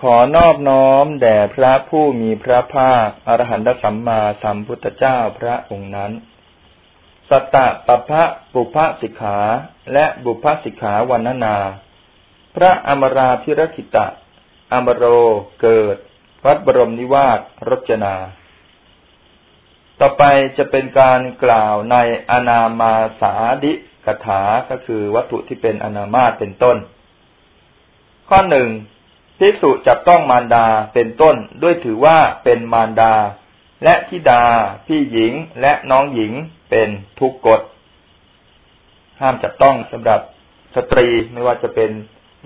ขอนอบน้อมแด่พระผู้มีพระภาคอรหันตสัมมาสัมพุทธเจ้าพระองค์นั้น สัตตะปะพะบุพสิกขาและบุพสิกขาวันนา พระอมราพิรคิตะ อมโรเกิด วัดบรมนิวาสรจนา ต่อไปจะเป็นการกล่าวในอนามาสาดิกถาก็คือวัตถุที่เป็นอนามาตเป็นต้น ข้อหนึ่ง ภิกษุจับต้องมารดาเป็นต้นด้วยถือว่าเป็นมารดา และธิดา พี่หญิงและน้องหญิงเป็นทุกกฎ ห้ามจับต้องสำหรับสตรีไม่ว่าจะเป็น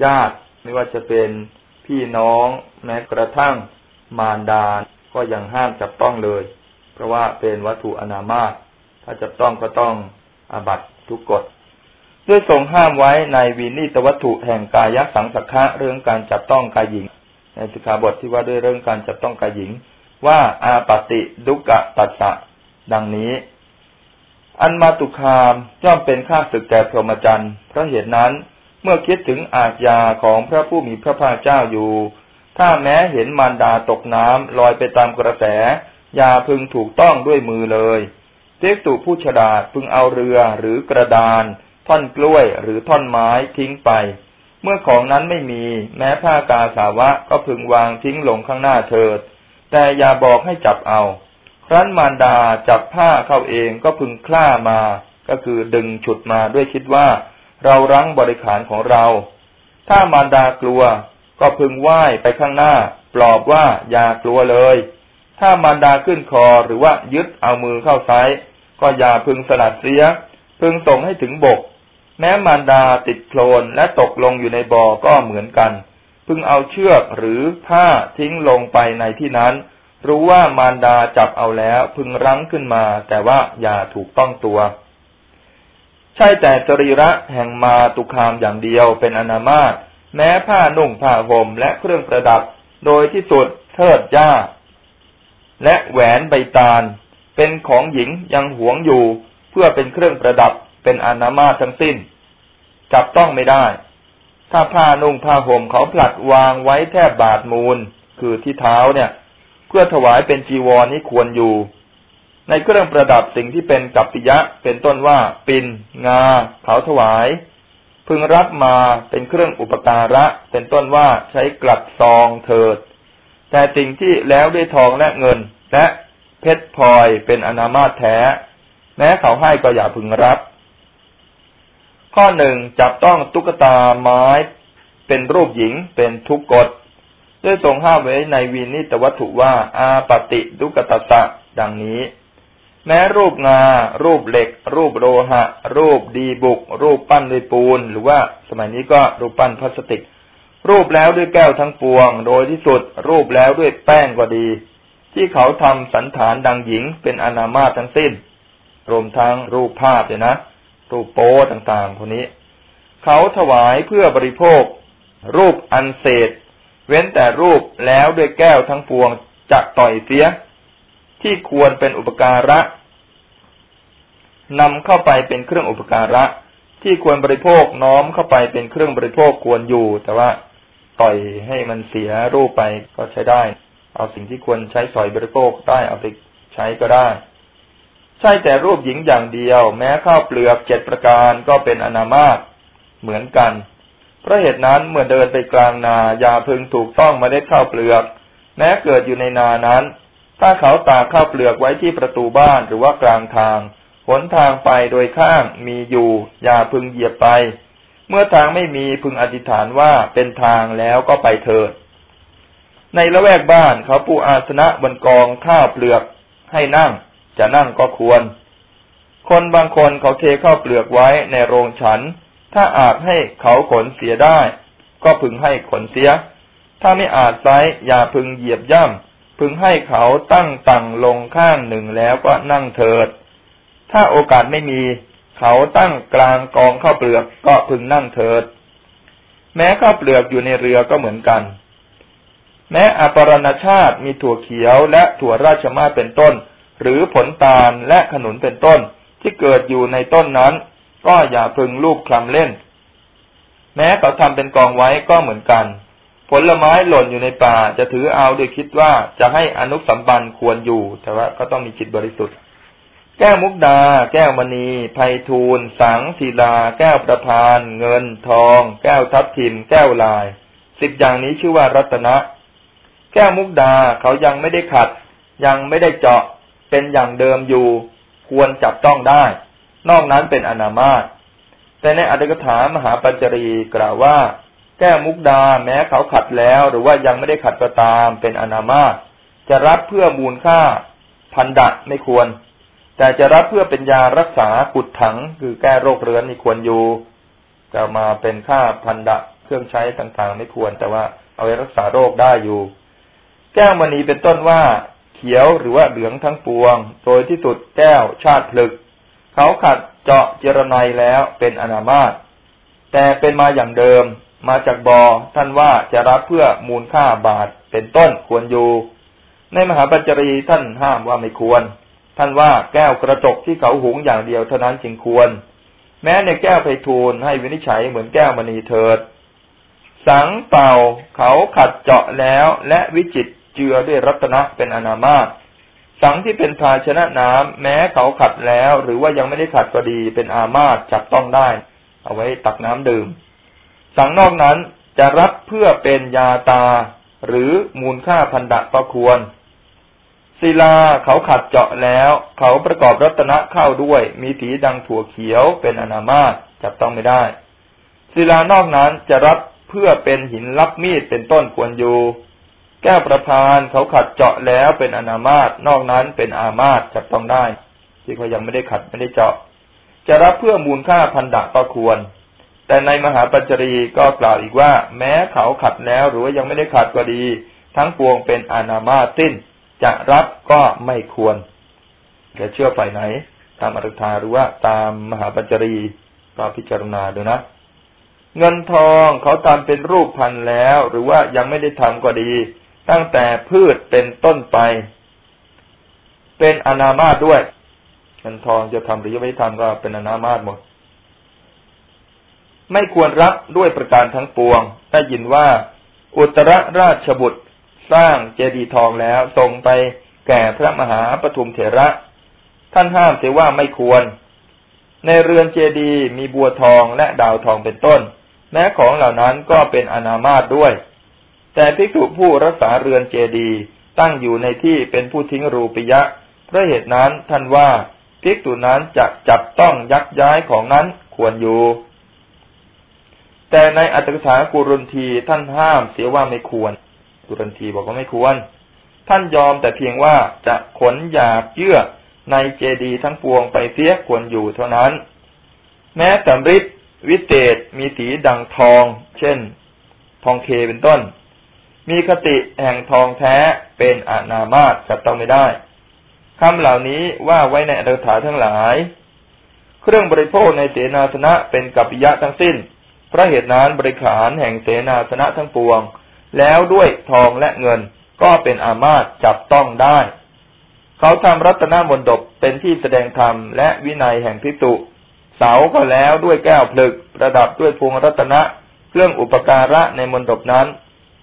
ญาติ ไม่ว่าจะเป็นพี่น้องแม้กระทั่งมารดา ก็ยังห้ามจับต้องเลย เพราะว่าเป็นวัตถุอนามาตถ้าจับต้องก็ต้องอาบัตทุกกฎ ด้วยทรงห้ามไว้ในวินิตวัตถุแห่งกายสังสักขะเรื่องการจับต้องกายหญิง ในสิกขาบทที่ว่าด้วยเรื่องการจับต้องกายหญิง ว่าอาปติดุกะตัสสะดังนี้ อันมาตุคามย่อมเป็นข้าศึกแก่พรหมจรรย์เพราะเหตุนั้นเมื่อคิดถึงอาจยาของพระผู้มีพระภาคเจ้าอยู่ ถ้าแม้เห็นมารดาตกน้ำลอยไปตามกระแส อย่าพึงถูกต้องด้วยมือเลยเทกตุผู้ฉลาดพึงเอาเรือหรือกระดาน ท่อนกล้วยหรือท่อนไม้ทิ้งไป เมื่อของนั้นไม่มี แม้ผ้ากาสาวะก็พึงวางทิ้งลงข้างหน้าเถิด แต่อย่าบอกให้จับเอา ครั้นมารดาจับผ้าเข้าเองก็พึงคล้ามา ก็คือดึงฉุดมาด้วยคิดว่า เรารั้งบริขารของเรา ถ้ามารดากลัว ก็พึงไหว้ไปข้างหน้า ปลอบว่าอย่ากลัวเลย ถ้ามารดาขึ้นคอหรือว่ายึดเอามือเข้าซ้ายก็อย่าพึงสลัดเสีย พึงส่งให้ถึงบก แม้มารดาติดโคลนและตกลงอยู่ในบ่อก็เหมือนกัน พึงเอาเชือกหรือผ้าทิ้งลงไปในที่นั้น รู้ว่ามารดาจับเอาแล้วพึงรั้งขึ้นมา แต่ว่าอย่าถูกต้องตัว ใช่แต่จริระแห่งมาตุคามอย่างเดียวเป็นอนามาตแม้ผ้านุ่งผ้าห่มและเครื่องประดับ โดยที่สุดเทิดจ้าและแหวนใบตาล เป็นของหญิงยังหวงอยู่ เพื่อเป็นเครื่องประดับ เป็นอนามาทั้งสิ้น จับต้องไม่ได้ ถ้าผ้านุ่งผ้าห่มเขาผลัดวางไว้แทบบาดมูล คือที่เท้าเนี่ย เพื่อถวายเป็นจีวรนี้ควรอยู่ ในเครื่องประดับสิ่งที่เป็นกัปปิยะ เป็นต้นว่า ปินงา เขาถวาย พึงรับมาเป็นเครื่องอุปการะ เป็นต้นว่าใช้กลัดซองเถิด แต่สิ่งที่แล้วด้วยทองและเงิน และเพชรพลอยเป็นอนามาตแท้ แม้เขาให้ก็อย่าพึงรับ ข้อหนึ่งจับต้องตุ๊กตาไม้เป็นรูปหญิงเป็นทุกกฎด้วยทรงห้ามไว้ในวินิตวัตถุว่า อาปติทุกตตะดังนี้ แม้รูปงา รูปเหล็ก รูปโลหะ รูปดีบุก รูปปั้นด้วยปูน หรือว่าสมัยนี้ก็รูปปั้นพลาสติก รูปแล้วด้วยแก้วทั้งปวง โดยที่สุด รูปแล้วด้วยแป้งก็ดี ที่เขาทำสันฐานดังหญิงเป็นอนามาทั้งสิ้น รวมทั้งรูปภาพเลยนะ รูปโป้ต่างๆพวกนี้ เขาถวายเพื่อบริโภค รูปอันเศษ เว้นแต่รูปแล้วด้วยแก้วทั้งปวงจักต่อยเสีย ที่ควรเป็นอุปการะนำเข้าไปเป็นเครื่องอุปการะ ที่ควรบริโภคน้อมเข้าไปเป็นเครื่องบริโภคควรอยู่ แต่ว่าต่อยให้มันเสียรูปไปก็ใช้ได้ เอาสิ่งที่ควรใช้สอยบริโภคได้เอาไปใช้ก็ได้ ใช่แต่รูปหญิงอย่างเดียว แม้ข้าวเปลือกเจ็ดประการก็เป็นอนามาตเหมือนกัน เพราะเหตุนั้นเมื่อเดินไปกลางนาอย่าพึงถูกต้องมาได้ข้าวเปลือก แม้เกิดอยู่ในนานั้น ถ้าเขาตากข้าวเปลือกไว้ที่ประตูบ้านหรือว่ากลางทางหนทางไปโดยข้างมีอยู่ อย่าพึงเหยียบไป เมื่อทางไม่มีพึงอธิษฐานว่าเป็นทางแล้วก็ไปเถิด ในละแวกบ้านเขาปูอาสนะบนกองข้าวเปลือกให้นั่ง จะนั่งก็ควร คนบางคนเขาเทข้าวเปลือกไว้ในโรงฉัน ถ้าอาจให้เขาขนเสียได้ ก็พึงให้ขนเสีย ถ้าไม่อาจไซอย่าพึงเหยียบย่ำพึงให้เขาตั้งตังลงข้างหนึ่งแล้วก็นั่งเถิด ถ้าโอกาสไม่มี เขาตั้งกลางกองข้าวเปลือกก็พึงนั่งเถิด แม้ข้าวเปลือกอยู่ในเรือก็เหมือนกันแม้อปรณชาติมีถั่วเขียวและถั่วราชมาเป็นต้น หรือผลตาลและขนุนเป็นต้นที่เกิดอยู่ในต้นนั้น ก็อย่าพึงลูบคลำเล่น แม้เขาทำเป็นกองไว้ก็เหมือนกัน ผลไม้หล่นอยู่ในป่าจะถือเอาโดยคิดว่าจะให้อนุสัมบันควรอยู่ แต่ว่าก็ต้องมีจิตบริสุทธิ์ แก้วมุกดา แก้วมณีไพทูลสังศิลา แก้วประพาน เงิน ทอง แก้วทับทิม แก้วลาย สิบอย่างนี้ชื่อว่ารัตนะ แก้วมุกดาเขายังไม่ได้ขัด ยังไม่ได้เจาะ เป็นอย่างเดิมอยู่ ควรจับต้องได้ นอกนั้นเป็นอนามาตแต่ในอัตถกถามหาปัญจรีกล่าวว่า แก้มุกดาแม้เขาขัดแล้ว หรือว่ายังไม่ได้ขัดก็ตามเป็นอนามาตจะรับเพื่อมูลค่าพันดะไม่ควร แต่จะรับเพื่อเป็นยารักษาขุดถัง คือแก้โรคเรื้อนนี่ควรอยู่จะมาเป็นค่าพันดะเครื่องใช้ต่างๆ ไม่ควร แต่ว่าเอาไว้รักษาโรคได้อยู่ แก้วมณีเป็นต้นว่า เขียวหรือว่าเหลืองทั้งปวง โดยที่สุดแก้วชาติพลึก เขาขัดเจาะเจรไนแล้วเป็นอนามาตแต่เป็นมาอย่างเดิม มาจากบอท่านว่าจะรับเพื่อมูลค่าบาทเป็นต้นควรอยู่ ในมหาปัญจรีท่านห้ามว่าไม่ควร ท่านว่าแก้วกระจกที่เขาหุงอย่างเดียวเท่านั้นจึงควร แม้ในแก้วไพทูลให้วินิจฉัยเหมือนแก้วมณีเถิด สังเป่าเขาขัดเจาะแล้วและวิจิต เจือด้วยรัตนะเป็นอนามาตสังที่เป็นภาชนะน้ำแม้เขาขัดแล้ว หรือว่ายังไม่ได้ขัดก็ดีเป็นอามาตจับต้องได้ เอาไว้ตักน้ำดื่ม สังนอกนั้นจะรับเพื่อเป็นยาตา หรือมูลค่าพันดะก็ควรศิลาเขาขัดเจาะแล้ว เขาประกอบรัตนะเข้าด้วย มีสีดังถั่วเขียวเป็นอนามาตจับต้องไม่ได้ศิลานอกนั้นจะรับเพื่อเป็นหินรับมีดเป็นต้นควรอยู่ แก้วประพานเขาขัดเจาะแล้วเป็นอนามาตนอกนั้นเป็นอามาตจับต้องได้ที่เขายังไม่ได้ขัดไม่ได้เจาะ จะรับเพื่อมูลค่าพันดะก็ควร แต่ในมหาปัญจรีก็กล่าวอีกว่า แม้เขาขัดแล้วหรือว่ายังไม่ได้ขัดก็ดี ทั้งปวงเป็นอนามาสิ้น จะรับก็ไม่ควรจะเชื่อฝ่ายไหน ตามอริธาหรือว่าตามมหาปัญจรีก็พิจารณาดูนะเงินทองเขาทำเป็นรูปพันแล้ว หรือว่ายังไม่ได้ทำก็ดี ตั้งแต่พืชเป็นต้นไป เป็นอนามาตด้วยเงินทองจะทำหรือยังไม่ทำก็เป็นอนามาตหมด ไม่ควรรับด้วยประการทั้งปวง ได้ยินว่า อุตรราชบุตรสร้างเจดีย์ทองแล้วส่งไปแก่พระมหาปฐุมเถระ ท่านห้ามเสียว่าไม่ควร ในเรือนเจดีย์มีบัวทองและดาวทองเป็นต้น แม้ของเหล่านั้นก็เป็นอนามาตด้วย แต่ภิกษุผู้รักษาเรือนเจดีตั้งอยู่ในที่เป็นผู้ทิ้งรูปิยะเพราะเหตุนั้นท่านว่าภิกษุนั้นจะจับต้องยักย้ายของนั้นควรอยู่ แต่ในอัตถกถากุรุนทีท่านห้ามเสียว่าไม่ควร กุรุนทีบอกว่าไม่ควร ท่านยอมแต่เพียงว่าจะขนหยาบเยื่อในเจดีทั้งปวงไปเสียควรอยู่เท่านั้น แม้แต่ฤทธิ์วิเศษมีสีดังทอง เช่น ทองเคเป็นต้น มีคติแห่งทองแท้เป็นอนามาตจับต้องไม่ได้คำเหล่านี้ว่าไว้ในอัตถกถาทั้งหลาย เครื่องบริโภคในเสนาสนะเป็นกัปปิยะทั้งสิ้น พระเหตุนั้นบริขารแห่งเสนาสนะทั้งปวง แล้วด้วยทองและเงินก็เป็นอามาตจับต้องได้ เขาทำรัตนมนดบเป็นที่แสดงธรรมและวินัยแห่งพิจุเสาก็แล้วด้วยแก้วพลึก ประดับด้วยพวงรัตนะ เครื่องอุปการะในมนดบนั้น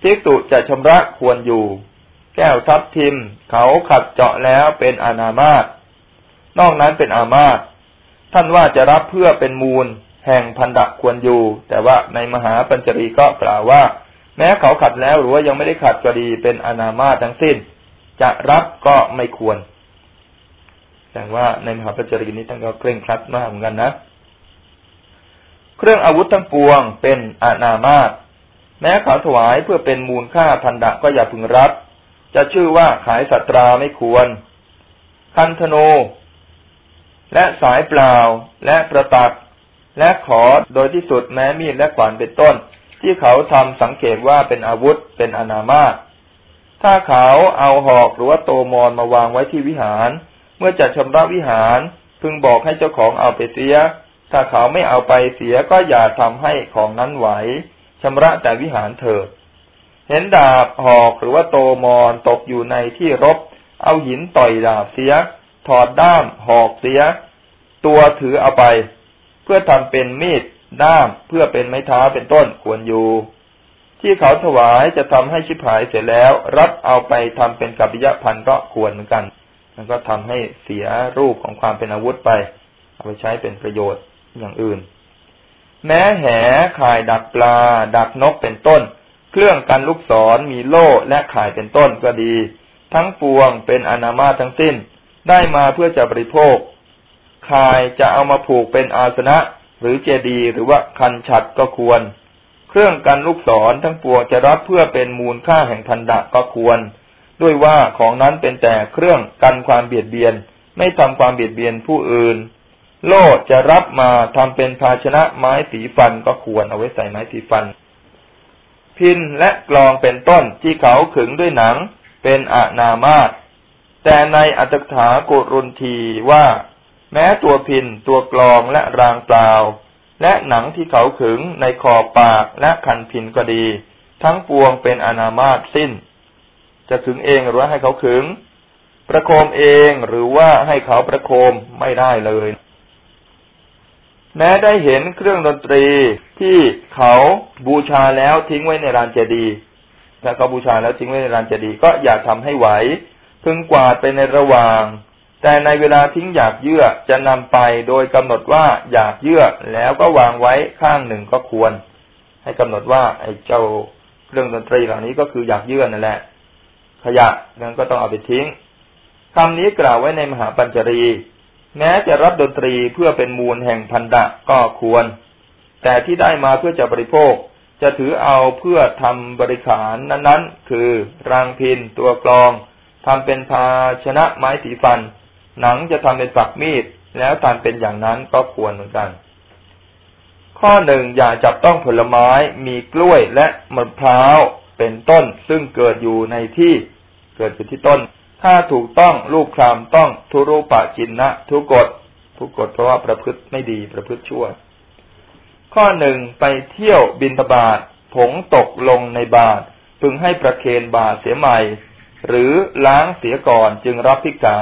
พิจุจะชำระควรอยู่ แก้วทับทิม เขาขัดเจาะแล้วเป็นอนามาตนอกนั้นเป็นอามาตท่านว่าจะรับเพื่อเป็นมูล แห่งพันดะควรอยู่ แต่ว่าในมหาปัญจรีก็กล่าวว่า แม้เขาขัดแล้วหรือว่ายังไม่ได้ขัดก็ดีเป็นอนามาทั้งสิ้น จะรับก็ไม่ควรแต่ว่าในมหาปัญจรีนี้ท่านก็เคร่งครัดมากเหมือนกันนะ เครื่องอาวุธทั้งปวงเป็นอนามาต แม้เขาถวายเพื่อเป็นมูลค่าพันดะก็อย่าพึงรับ จะชื่อว่าขายสัตราไม่ควร คันธโน และสายเปล่า และประตัก และขอโดยที่สุดแม้มีดและขวานเป็นต้น ที่เขาทำสังเกตว่าเป็นอาวุธเป็นอนามาตถ้าเขาเอาหอกหรือว่าโตมอนมาวางไว้ที่วิหาร เมื่อจะชำระวิหาร พึงบอกให้เจ้าของเอาไปเสีย ถ้าเขาไม่เอาไปเสียก็อย่าทำให้ของนั้นไหว ชำระแต่วิหารเถิด เห็นดาบหอกหรือว่าโตมอนตกอยู่ในที่รบ เอาหินต่อยดาบเสีย ถอดด้ามหอกเสีย ตัวถือเอาไป เพื่อทำเป็นมีดด้ามเพื่อเป็นไม้เท้าเป็นต้นควรอยู่ ที่เขาถวายจะทำให้ชิบหายเสร็จแล้ว รับเอาไปทำเป็นกัปปิยพันก็ควรเหมือนกัน มันก็ทำให้เสียรูปของความเป็นอาวุธไป เอาไปใช้เป็นประโยชน์อย่างอื่น แม้แหข่ายดักปลา ดักนกเป็นต้น เครื่องกันลูกศรมีโล่และข่ายเป็นต้นก็ดี ทั้งปวงเป็นอนามาทั้งสิ้น ได้มาเพื่อจะบริโภคข่ายจะเอามาผูกเป็นอาสนะ หรือเจดีหรือว่าคันฉัดก็ควร เครื่องกันลูกศรทั้งปวงจะรับเพื่อเป็นมูลค่าแห่งพันดะก็ควร ด้วยว่าของนั้นเป็นแต่เครื่องกันความเบียดเบียน ไม่ทำความเบียดเบียนผู้อื่น โล่จะรับมาทำเป็นภาชนะไม้สีฟันก็ควรเอาไว้ใส่ไม้สีฟัน พินและกลองเป็นต้นที่เขาขึงด้วยหนังเป็นอนามาตแต่ในอัตถากุรุนทีว่า แม้ตัวพินตัวกลองและรางเปล่า และหนังที่เขาขึงในคอปากและคันพินก็ดี ทั้งปวงเป็นอนามาตสิ้น จะขึงเองหรือให้เขาขึง ประโคมเองหรือว่าให้เขาประโคมไม่ได้เลย แม้ได้เห็นเครื่องดนตรีที่เขาบูชาแล้วทิ้งไว้ในลานเจดีย์ถ้าเขาบูชาแล้วทิ้งไว้ในลานเจดีย์ก็อย่าทำให้ไหวพึงกวาดไปในระหว่าง แต่ในเวลาทิ้งอยากเยื่อจะนำไปโดยกำหนดว่าอยากเยื่อแล้วก็วางไว้ข้างหนึ่งก็ควร ให้กำหนดว่าไอ้เจ้าเครื่องดนตรีเหล่านี้ก็คืออยากเยื่อนั่นแหละ ขยะนั้นก็ต้องเอาไปทิ้งคำนี้กล่าวไว้ในมหาปัญจรี แม้จะรับดนตรีเพื่อเป็นมูลแห่งพันดะก็ควร แต่ที่ได้มาเพื่อจะบริโภค จะถือเอาเพื่อทำบริขารนั้นๆ คือ รางพินตัวกลองทำเป็นภาชนะไม้สีฟัน หนังจะทำเป็นฝักมีด แล้วทำเป็นอย่างนั้นก็ควรเหมือนกัน ข้อหนึ่งอย่าจับต้องผลไม้มีกล้วยและมะพร้าวเป็นต้นซึ่งเกิดอยู่ในที่เกิดอยู่ที่ต้น ถ้าถูกต้องลูกครามต้องทุรุปะจินนะทุกฎทุกกฎเพราะว่าประพฤติไม่ดีประพฤติชั่ว ข้อหนึ่งไปเที่ยวบินทบาทผงตกลงในบาทพึงให้ประเคนบาทเสียใหม่ หรือล้างเสียก่อนจึงรับพิกา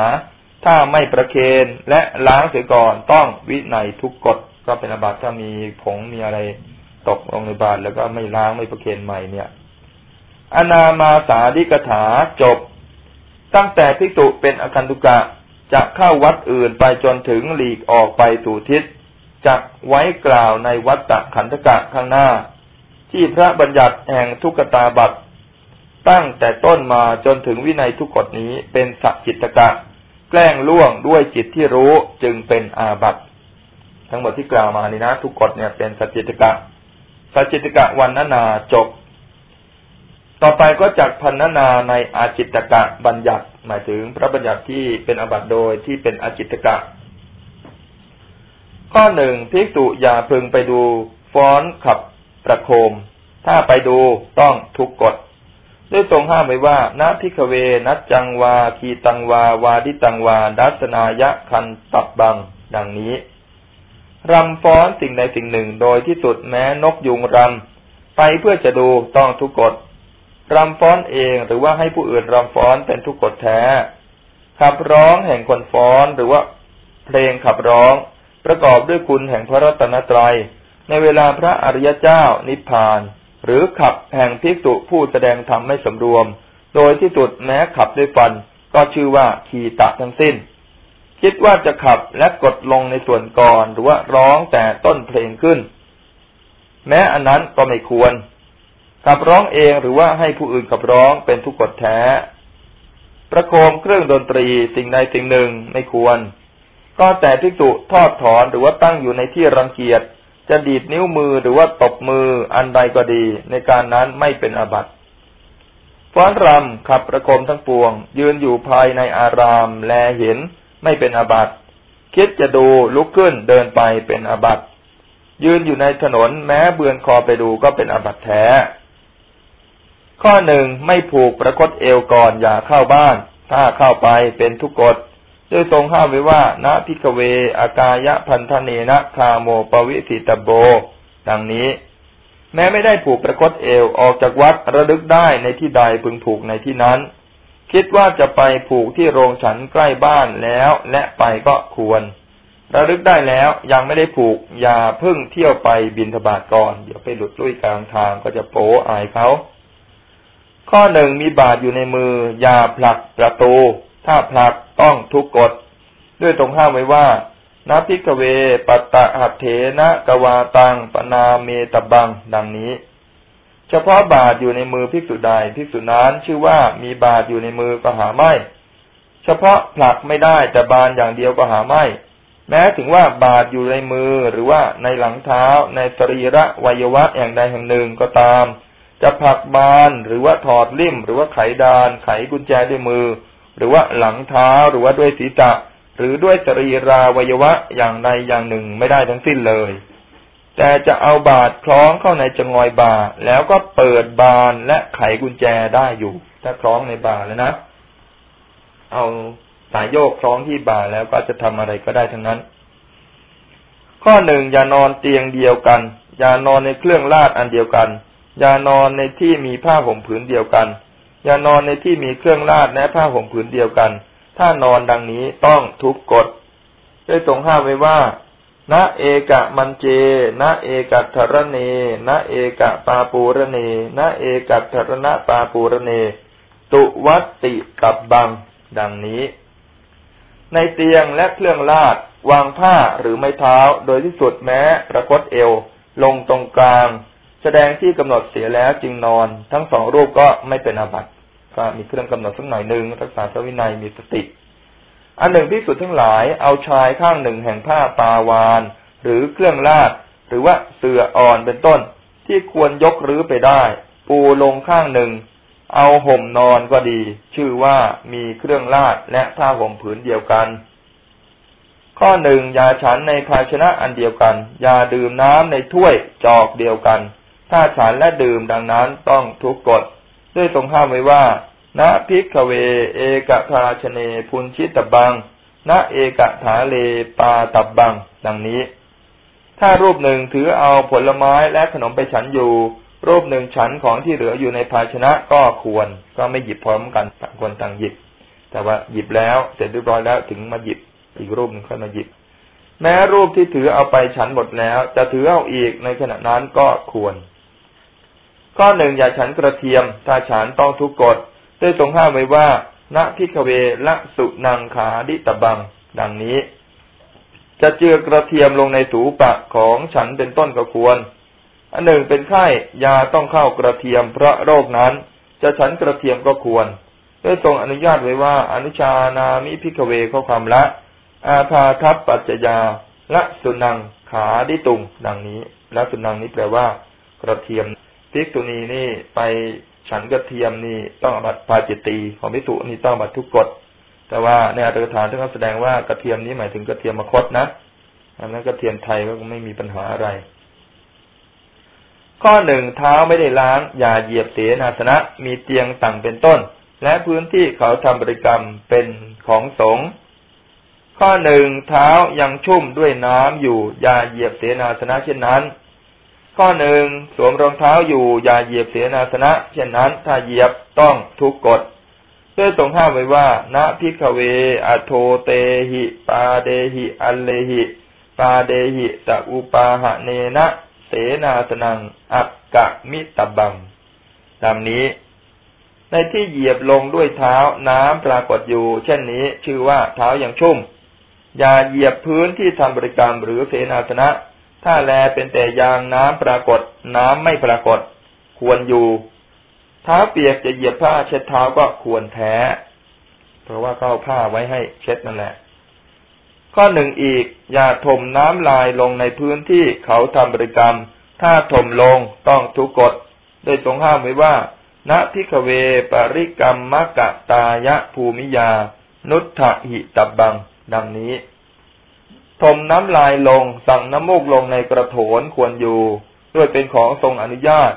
ถ้าไม่ประเคนและล้างเสียก่อนต้องวินัยทุกกฎก็เป็นอาบัติถ้ามีผงมีอะไรตกลงในบาทแล้วก็ไม่ล้างไม่ประเคนใหม่เนี่ยอนามาสาดิกถาจบ ตั้งแต่พิจุเป็นอคันตุกะจะเข้าวัดอื่นไปจนถึงหลีกออกไปสู่ทิศจักไว้กล่าวในวัดตะขันธกะข้างหน้า ที่พระบัญญัติแห่งทุกตาบัตตั้งแต่ต้นมาจนถึงวินัยทุกกฎนี้เป็นสัจจิตกะ แกล้งล่วงด้วยจิตที่รู้จึงเป็นอาบัตทั้งหมดที่กล่าวมานี้นะ ทุกกฎเนี่ยเป็นสัจจิตกะสัจจิตกะวันนานาจบ ต่อไปก็จักพันนาในอาจิตกะบัญญัติ หมายถึงพระบัญญัติที่เป็นอบัตโดยที่เป็นอาจิตกะ ข้อหนึ่งภิกษุอย่าพึงไปดูฟ้อนขับประโคม ถ้าไปดูต้องทุกกฎด้วยทรงห้ามไว้ว่านาพิกเว นัจังวา คีตังวา วาดิตังวา ดัสนายะคันตับบัง ดังนี้รำฟ้อนสิ่งใดสิ่งหนึ่งโดยที่สุดแม้นกยุงรำไปเพื่อจะดูต้องทุกกฎ รำฟ้อนเองหรือว่าให้ผู้อื่นรำฟ้อนเป็นทุกกฎแท้ ขับร้องแห่งคนฟ้อนหรือว่าเพลงขับร้อง ประกอบด้วยคุณแห่งพระรัตนตรัย ในเวลาพระอริยเจ้านิพพาน หรือขับแห่งภิกษุผู้แสดงธรรมไม่สำรวม โดยที่สุดแม้ขับด้วยฟัน ก็ชื่อว่าขีตะทั้งสิ้น คิดว่าจะขับและกดลงในส่วนก่อนหรือว่าร้องแต่ต้นเพลงขึ้น แม้อันนั้นก็ไม่ควร ขับร้องเองหรือว่าให้ผู้อื่นขับร้องเป็นทุกกฎแท้ ประโคมเครื่องดนตรีสิ่งใดสิ่งหนึ่งไม่ควร ก็แต่พิจุทอดถอนหรือว่าตั้งอยู่ในที่รังเกียจจะดีดนิ้วมือหรือว่าตบมืออันใดก็ดีในการนั้นไม่เป็นอาบัติฟ้อนรำขับประโคมทั้งปวง ยืนอยู่ภายในอาราม แลเห็นไม่เป็นอาบัติคิดจะดูลุกขึ้นเดินไปเป็นอาบัติยืนอยู่ในถนนแม้เบือนคอไปดูก็เป็นอาบัติแท้ ข้อหนึ่งไม่ผูกประคตเอวก่อนอย่าเข้าบ้าน ถ้าเข้าไปเป็นทุกกฎด้วยทรงห้ามไว้ว่าณพิกเว อากายะพันธเนนะคาโมปวิสิตโบ ดังนี้ แม้ไม่ได้ผูกประคตเอวออกจากวัดระลึกได้ในที่ใดพึงผูกในที่นั้น คิดว่าจะไปผูกที่โรงฉันใกล้บ้านแล้วและไปก็ควร ระลึกได้แล้วยังไม่ได้ผูก อย่าพึ่งเที่ยวไปบินทบาทก่อน เดี๋ยวไปหลุดลุยกลางทางก็จะโป้อายเขา ข้อหนึ่งมีบาทอยู่ในมือ อย่าผลักประตู ถ้าผลักต้องทุกกฎ ด้วยตรงห้ามไว้ว่านาพิกเว ปัตตะหัตเถนะกวาตังปนาเมตบัง ดังนี้ เฉพาะบาทอยู่ในมือภิกษุใดภิกษุนั้นชื่อว่ามีบาทอยู่ในมือก็หาไม่ เฉพาะผลักไม่ได้แต่บานอย่างเดียวก็หาไม่ แม้ถึงว่าบาทอยู่ในมือหรือว่าในหลังเท้าในสรีระวัยวะแห่งใดแห่งหนึ่งก็ตาม จะผลักบานหรือว่าถอดลิ่ม หรือว่าไขดาน ไขกุญแจด้วยมือ หรือว่าหลังเท้าหรือว่าด้วยศีรษะ หรือด้วยสรีราวัยวะอย่างใดอย่างหนึ่งไม่ได้ทั้งสิ้นเลย แต่จะเอาบาดคล้องเข้าในจงอยบาแล้วก็เปิดบานและไขกุญแจได้อยู่ ถ้าคล้องในบาแล้วนะ เอาสายโยกคล้องที่บาแล้วก็จะทำอะไรก็ได้ทั้งนั้น ข้อหนึ่งอย่านอนเตียงเดียวกัน อย่านอนในเครื่องลาดอันเดียวกัน อย่านอนในที่มีผ้าห่มผืนเดียวกัน อย่านอนในที่มีเครื่องลาดและผ้าห่มผืนเดียวกัน ถ้านอนดังนี้ต้องทุกกฎได้ทรงห้ามไว้ว่าณเอกะมันเจณเอกะธรเนณเอกะปาปูระเนณเอกะธรณปาปูระเน ตุวัตติกับบัง ดังนี้ ในเตียงและเครื่องลาด วางผ้าหรือไม้เท้า โดยที่สุดแม้ประคตเอว ลงตรงกลาง แสดงที่กำหนดเสียแล้วจึงนอน ทั้งสองรูปก็ไม่เป็นอาบัติก็มีเครื่องกำหนดสักหน่อยหนึ่งรักษาพระวินัยมีสติ อันหนึ่งที่สุดทั้งหลายเอาชายข้างหนึ่งแห่งผ้าปาวาน หรือเครื่องลาดหรือว่าเสื่ออ่อนเป็นต้น ที่ควรยกรื้อไปได้ ปูลงข้างหนึ่ง เอาห่มนอนก็ดี ชื่อว่ามีเครื่องลาดและผ้าห่มผืนเดียวกัน ข้อหนึ่งยาฉันในภาชนะอันเดียวกัน ยาดื่มน้ำในถ้วยจอกเดียวกัน ถ้าฉันและดื่มดังนั้นต้องทุกกฎด้วยทรงห้ามไว้ว่าณพิกเว เอกทาชเนพุนชิตบังณเอกถาเลปาตับบัง ดังนี้ ถ้ารูปหนึ่งถือเอาผลไม้และขนมไปฉันอยู่ รูปหนึ่งฉันของที่เหลืออยู่ในภาชนะก็ควร ก็ไม่หยิบพร้อมกันต่างคนต่างหยิบ แต่ว่าหยิบแล้วเสร็จเรียบร้อยแล้วถึงมาหยิบ อีกรูปหนึ่งค่อยมาหยิบ แม้รูปที่ถือเอาไปฉันหมดแล้ว จะถือเอาอีกในขณะนั้นก็ควร ข้อหนึ่งอย่าฉันกระเทียม ถ้าฉันต้องทุกกฎได้ทรงห้ามไว้ว่านะ ภิกขะเวละสุณังขาทิตัพพัง ดังนี้ จะเจือกระเทียมลงในสูปะของฉันเป็นต้นก็ควร อันหนึ่งเป็นไข้ยาต้องเข้ากระเทียมเพราะโรคนั้น จะฉันกระเทียมก็ควรได้ทรงอนุญาตไว้ว่า อนุชานามิ ภิกขะเวข้อความละ อาพาธัปปัจจะยาละสุณังขาทิตุง ดังนี้ละสุณังนี้แปลว่ากระเทียม ภิกษุณีนี่ไปฉันกระเทียมนี่ต้องอบัตปาจิตตีของภิกษุนี่ต้องอบัตทุกกฎแต่ว่าในอัตถกถาท่านก็แสดงว่ากระเทียมนี้หมายถึงกระเทียมมคตนะอันนั้นกระเทียมไทยก็ไม่มีปัญหาอะไร ข้อหนึ่งเท้าไม่ได้ล้าง อย่าเหยียบเสนาสนะ มีเตียงต่างเป็นต้น และพื้นที่เขาทำบริกรรมเป็นของสงฆ์ข้อหนึ่งเท้ายังชุ่มด้วยน้ำอยู่ อย่าเหยียบเสนาสนะเช่นนั้น ข้อหนึ่งสวมรองเท้าอยู่อย่าเหยียบเสียนาสนะ เช่นนั้นถ้าเหยียบต้องทุกกฎด้วยทรงห้ามไว้ว่า นะ ภิกขะเว อะโธเตหิ ปาเทหิอัลเลหิ ปาเทหิ สะอุปาหะเนนะเสนาสะนัง อักกะมิตัพพัง ตามนี้ ในที่เหยียบลงด้วยเท้าน้ำปรากฏอยู่ เช่นนี้ชื่อว่าเท้าอย่างชุ่ม อย่าเหยียบพื้นที่ทำบริกรรมหรือเสนาสนะ ถ้าแลเป็นแต่ยางน้ำปรากฏ น้ำไม่ปรากฏ ควรอยู่ เท้าเปียกจะเหยียบผ้าเช็ดเท้าก็ควรแท้ เพราะว่าเขาเอาผ้าไว้ให้เช็ดนั่นแหละ ข้อหนึ่งอีก อย่าถมน้ำลายลงในพื้นที่เขาทำบริกรรม ถ้าถมลงต้องทุกกฎได้ทรงห้ามไว้ว่าณพิกเวปริกรรมมะกะตายะภูมิยา นุทธหิตับบัง ดังนี้ ถมน้ำลายลงสั่งน้ำมูกลงในกระโถนควรอยู่ ด้วยเป็นของทรงอนุญาต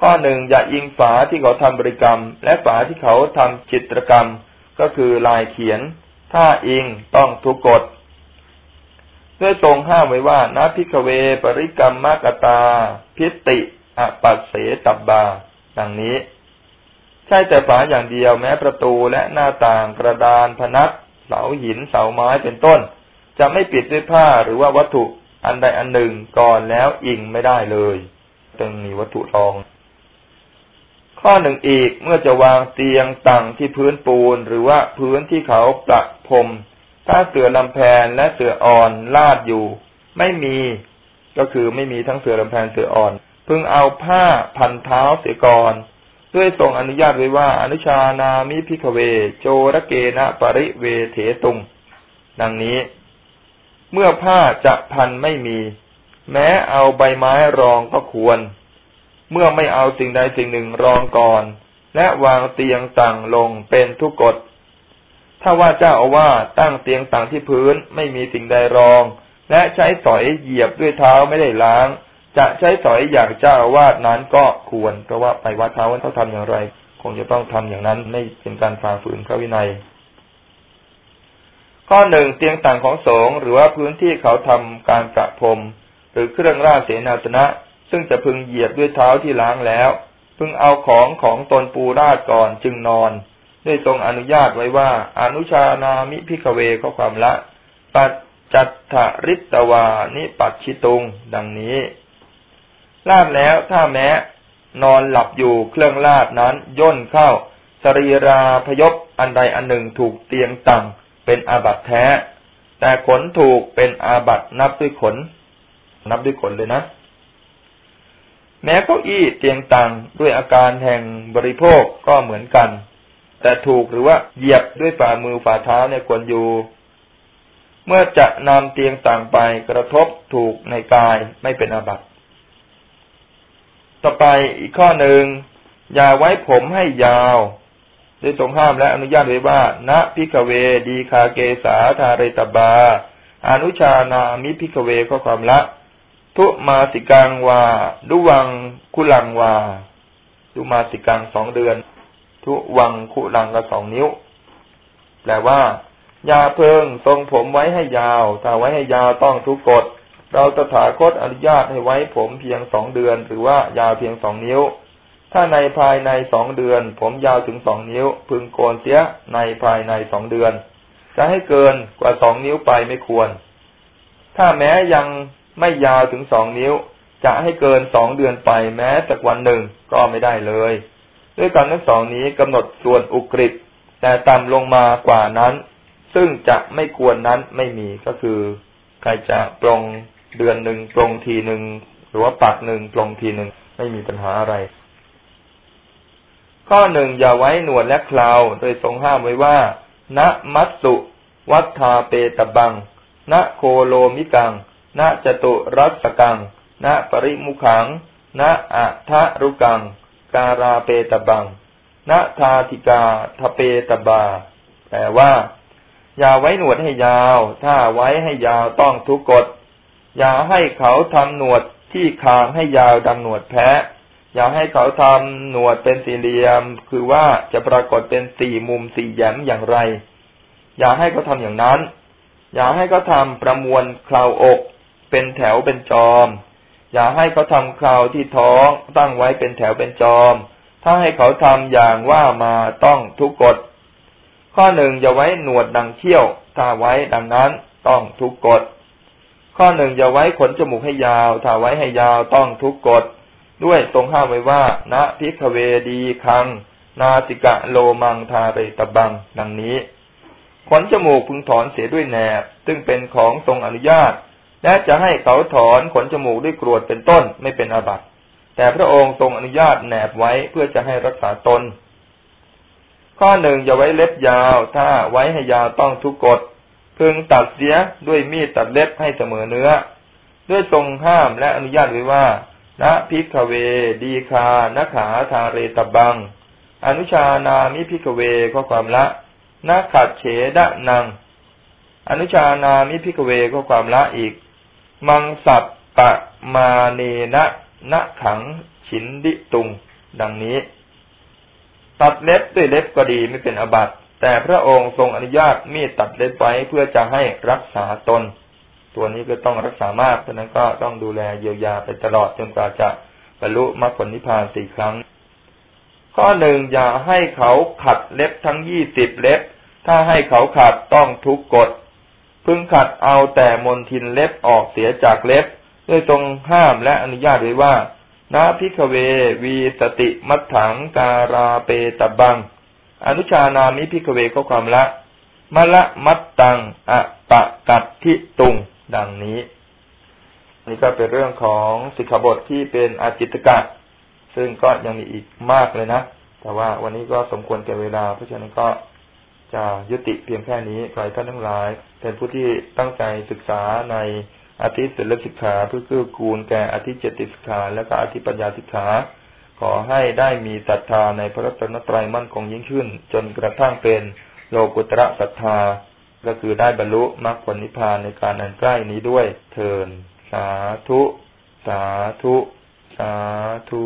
ข้อหนึ่งอย่าอิงฝาที่เขาทำบริกรรม และฝาที่เขาทำจิตรกรรม ก็คือลายเขียน ถ้าอิงต้องทุกกฎด้วยทรงห้ามไว้ว่านาพิกเว ปริกรรมมากตา พิติอปัสเสตับบา ดังนี้ ใช่แต่ฝาอย่างเดียวแม้ประตูและหน้าต่างกระดานพนักเสาหินเสาไม้เป็นต้น จะไม่ปิดด้วยผ้าหรือว่าวัตถุอันใดอันหนึ่งก่อนแล้วอิงไม่ได้เลยต้องมีวัตถุรอง ข้อหนึ่งอีกเมื่อจะวางเตียงตั้งที่พื้นปูนหรือว่าพื้นที่เขาประพรมถ้าเสือลำแพนและเสืออ่อนลาดอยู่ ไม่มีก็คือไม่มีทั้งเสือลำแพนเสืออ่อนพึงเอาผ้าพันเท้าเสียก่อนด้วยทรงอนุญาตไว้ว่า อนุชานามิพิกเว โจระเกนะปริเวเถตุง ดังนี้ เมื่อผ้าจะพันไม่มี แม้เอาใบไม้รองก็ควร เมื่อไม่เอาสิ่งใดสิ่งหนึ่งรองก่อน และวางเตียงต่างลงเป็นทุกกฎ ถ้าว่าเจ้าอาว่าตั้งเตียงต่างที่พื้นไม่มีสิ่งใดรอง และใช้สอยเหยียบด้วยเท้าไม่ได้ล้าง จะใช้สอยอย่างเจ้าอาวาสนั้นก็ควร เพราะว่าไปวัดเท้าว่าเขาทำอย่างไร คงจะต้องทำอย่างนั้นไม่เป็นการฝ่าฝืนพระวินัย ข้อหนึ่งเตียงต่างของสงฆ์หรือว่าพื้นที่เขาทำการประพรมหรือเครื่องราชเสนาสนะ ซึ่งจะพึงเหยียบด้วยเท้าที่ล้างแล้ว พึงเอาของของตนปูราดก่อนจึงนอนด้วยทรงอนุญาตไว้ว่า อนุชานามิพิกเวข้อความละ ปัจจัตถริตวานิปัจชิตุง ดังนี้ ลาดแล้วถ้าแม้ นอนหลับอยู่เครื่องลาดนั้นย่นเข้า สรีราพยพอันใดอันหนึ่งถูกเตียงตัง เป็นอาบัตแท้ แต่ขนถูกเป็นอาบัตนับด้วยขน นับด้วยขนเลยนะ แม้เก้าอี้เตียงตังด้วยอาการแห่งบริโภคก็เหมือนกัน แต่ถูกหรือว่าเหยียบด้วยฝ่ามือฝ่าเท้าเนี่ยควรอยู่ เมื่อจะนำเตียงตั่งไปกระทบถูกในกายไม่เป็นอาบัติต่อไปอีกข้อหนึ่งอย่าไว้ผมให้ยาว ได้ทรงห้ามและอนุญาตไว้ว่า นะ ภิกขะเว ทีฆาเกสาธาเรตัพพา อนุชานามิ ภิกขะเวข้อความละ ทุมาสิกังวา ดุวังคุลังวา ดุมาสิกังสองเดือน ทุวังคุลังก็สองนิ้ว แปลว่า ยาเพิงทรงผมไว้ให้ยาว ถ้าไว้ให้ยาวต้องทุกกฎ เราตถาคตอนุญาตให้ไว้ผมเพียงสองเดือน หรือว่ายาวเพียงสองนิ้ว ถ้าในภายในสองเดือน ผมยาวถึงสองนิ้ว พึงโกนเสียในภายในสองเดือน จะให้เกินกว่าสองนิ้วไปไม่ควร ถ้าแม้ยังไม่ยาวถึงสองนิ้ว จะให้เกินสองเดือนไปแม้สักวันหนึ่งก็ไม่ได้เลย ด้วยการทั้งสองนี้กำหนดส่วนอุกฤษแต่ต่ำลงมากว่านั้น ซึ่งจะไม่ควรนั้นไม่มีก็คือ ใครจะปรงเดือนหนึ่งตรงทีหนึ่งหรือว่าปักหนึ่งตรงทีหนึ่งไม่มีปัญหาอะไร ข้อหนึ่งอย่าไว้หนวดและคราวโดยทรงห้ามไว้ว่า ณมัตสุวัฏาเปตบัง ณโคโลมิกัง ณจตุรัสกัง ณปริมุขัง ณอัทะรุกัง การาเปตบัง ณทาธิกาทเปตบา แปลว่า อย่าไว้หนวดให้ยาว ถ้าไว้ให้ยาวต้องทุกกฎ อย่าให้เขาทำหนวดที่คางให้ยาวดังหนวดแพะ อย่าให้เขาทำหนวดเป็นสี่เหลี่ยม คือว่าจะปรากฏเป็นสี่มุมสี่แยมอย่างไร อย่าให้เขาทำอย่างนั้น อย่าให้เขาทำประมวลคราวอก เป็นแถวเป็นจอม อย่าให้เขาทำคราวที่ท้องตั้งไว้เป็นแถวเป็นจอม ถ้าให้เขาทำอย่างว่ามาต้องทุกกฎ ข้อหนึ่งอย่าไว้หนวดดังเขี้ยว ถ้าไว้ดังนั้นต้องทุกกฎ ข้อหนึ่งอย่าไว้ขนจมูกให้ยาว ถ้าไว้ให้ยาวต้องทุกกฎ ด้วยทรงห้ามไว้ว่าณพิกเวดีคัง นาสิกะโลมังทาเรตบัง ดังนี้ขนจมูกพึงถอนเสียด้วยแหนบ ซึ่งเป็นของทรงอนุญาต และจะให้เขาถอนขนจมูกด้วยกรวดเป็นต้นไม่เป็นอาบัติแต่พระองค์ทรงอนุญาตแหนบไว้เพื่อจะให้รักษาตน ข้อหนึ่งอย่าไว้เล็บยาว ถ้าไว้ให้ยาวต้องทุกกฎพึงตัดเสียด้วยมีดตัดเล็บให้เสมอเนื้อ ด้วยทรงห้ามและอนุญาตไว้ว่า นะ ภิกขะเว ทีฆา นะขา ธาเรตัพพา อนุชานามิ ภิกขะเวข้อความละนะขัจเฉทะนัง อนุชานามิ ภิกขะเวข้อความละอีก มังสัปปะมาเณนะนะขังฉินทิตุง ดังนี้ ตัดเล็บด้วยเล็บก็ดีไม่เป็นอาบัติแต่พระองค์ทรงอนุญาตมีดตัดเล็บไว้เพื่อจะให้รักษาตน ตัวนี้ก็ต้องรักษามากเพราะนั้นก็ต้องดูแลเยียวยาไปตลอดจนกว่าจะบรรลุมรรคผลนิพพานสี่ครั้ง ข้อหนึ่งอย่าให้เขาขัดเล็บทั้งยี่สิบเล็บ ถ้าให้เขาขัดต้องทุกกฎพึงขัดเอาแต่มนทินเล็บออกเสียจากเล็บ ด้วยตรงห้ามและอนุญาตไว้ว่านาพิกเว วีสติมัทถังการาเปตบัง อนุชานามิพิกเวก็ความละมะละมัตตังอะปะกัดทิตุง ดังนี้ นี่ก็เป็นเรื่องของสิกขาบทที่เป็นอาจิตกะ ซึ่งก็ยังมีอีกมากเลยนะ แต่ว่าวันนี้ก็สมควรแก่เวลา เพราะฉะนั้นก็จะยุติเพียงแค่นี้ใครท่านทั้งหลาย เป็นผู้ที่ตั้งใจศึกษาในอธิศีลสิกขาเพื่อเกื้อกูลแก่อธิเจติสิกขาและก็อธิปัญญาสิกขา ขอให้ได้มีศรัทธาในพระรัตนตรัยมั่นคงยิ่งขึ้น จนกระทั่งเป็นโลกุตระศรัทธา ก็คือได้บรรลุมรรคผลนิพพานในการอันใกล้นี้ด้วยเทินสาธุ สาธุ สาธุ